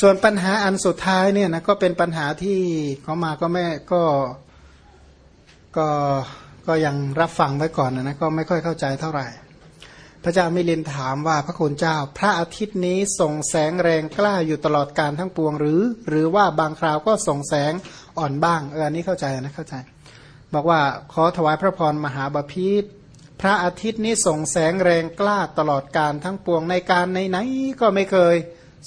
ส่วนปัญหาอันสุดท้ายเนี่ยนะก็เป็นปัญหาที่เขามาก็ไม่ก็ก็ก็ยังรับฟังไว้ก่อนนะนะก็ไม่ค่อยเข้าใจเท่าไหร่ พระเจ้ามิลินถามว่าพระคุณเจ้า พระอาทิตย์นี้ส่งแสงแรงกล้าอยู่ตลอดการทั้งปวงหรือ หรือว่าบางคราวก็ส่งแสงอ่อนบ้างเอออันนี้เข้าใจนะเข้าใจ บอกว่าขอถวายพระพรมหาบาพิษพระอาทิตย์นี้ส่งแสงแรงกล้าตลอดการทั้งปวงในการไหนๆก็ไม่เคย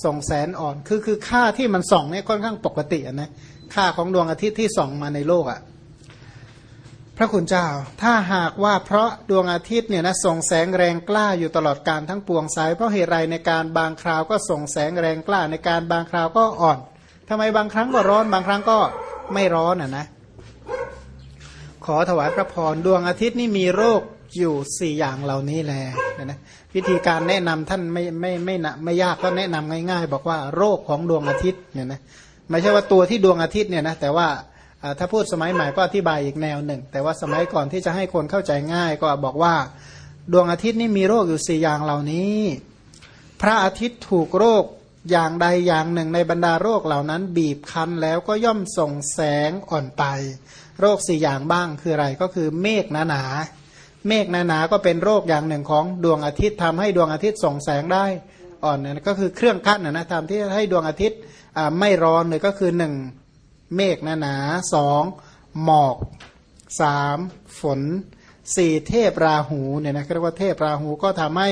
ส่องแสงอ่อน คือคือค่าที่มันส่องเนี่ยค่อนข้างปกตินะค่าของดวงอาทิตย์ที่ส่องมาในโลกอะ่ะพระคุณเจ้า ถ้าหากว่าเพราะดวงอาทิตย์เนี่ยนะส่งแสงแรงกล้าอยู่ตลอดการทั้งปวงสายเพราะเหตุไรในการบางคราวก็ส่งแสงแรงกล้าในการบางคราวก็อ่อนทำไมบางครั้งก็ร้อนบางครั้งก็ไม่ร้อนอะนะ ขอถวายพระพรดวงอาทิตย์นี่มีโรคอยู่สี่อย่างเหล่านี้แหละนะวิธีการแนะนำท่านไม่ไม่ไม่ไมไม่ยากก็แนะนำง่าย ๆ บอกว่าโรคของดวงอาทิตย์เนี่ยนะไม่ใช่ว่าตัวที่ดวงอาทิตย์เนี่ยนะแต่ว่าถ้าพูดสมัยใหม่ก็อธิบายอีกแนวหนึ่ง แต่ว่าสมัยก่อนที่จะให้คนเข้าใจง่าย ก็บอกว่าดวงอาทิตย์นี่มีโรคอยู่สี่อย่างเหล่านี้ พระอาทิตย์ถูกโรค อย่างใดอย่างหนึ่งในบรรดาโรคเหล่านั้น บีบคั้นแล้วก็ย่อมส่งแสงอ่อนไป โรคสี่อย่างบ้างคืออะไรก็คือเมฆหนาหนาเมฆหนาๆก็เป็นโรคอย่างหนึ่งของดวงอาทิตย์ทำให้ดวงอาทิตย์ส่องแสงได้อ่อนนะก็คือเครื่องคัดนะนะทำที่ให้ดวงอาทิตย์ไม่ร้อนเลยก็คือหนึ่งเมฆหนาๆสองหมอกสามฝน สี่เทพราหูเนี่ยนะเรียกว่าเทพราหูก็ทำให้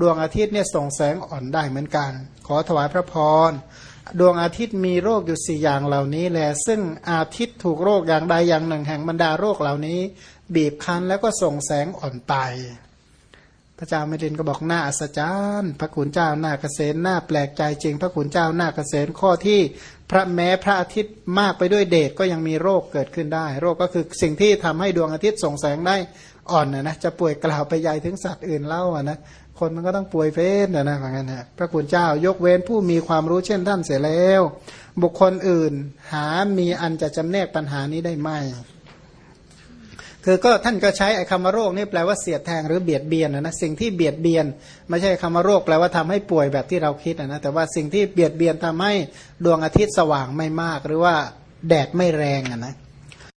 ดวงอาทิตย์เนี่ยส่งแสงอ่อนได้เหมือนกัน ขอถวายพระพรดวงอาทิตย์มีโรคอยู่สี่อย่างเหล่านี้แหละซึ่งอาทิตย์ถูกโรคอย่างใดอย่างหนึ่งแห่งบรรดาโรคเหล่านี้ บีบคั้นแล้วก็ส่งแสงอ่อนไป พระเจ้าไม่ดินก็บอกหน้าอัศจรรย์พระขุนเจ้าหน้าเกษตรหน้าแปลกใจจริง พระขุนเจ้าหน้าเกษตรข้อที่พระแม้พระอาทิตย์มากไปด้วยเดชก็ยังมีโรคเกิดขึ้นได้ โรคก็คือสิ่งที่ทำให้ดวงอาทิตย์ส่งแสงได้อ่อนนะนะจะป่วยกล่าวไปใหญ่ถึงสัตว์อื่นเล่าอะนะคนมันก็ต้องป่วยเฟ้นนะนะเหมือนกันนะพระคุณเจ้ายกเว้นผู้มีความรู้เช่นท่านเสียแล้ว บุคคลอื่นหามีอันจะจำแนกปัญหานี้ได้ไหม คือก็ท่านก็ใช้ไอ้คำว่าโรคนี่แปลว่าเสียดแทงหรือเบียดเบียนนะสิ่งที่เบียดเบียน ไม่ใช่คำว่าโรคแปลว่าทำให้ป่วยแบบที่เราคิดนะแต่ว่าสิ่งที่เบียดเบียนทำให้ดวงอาทิตย์สว่างไม่มาก หรือว่าแดดไม่แรงนะ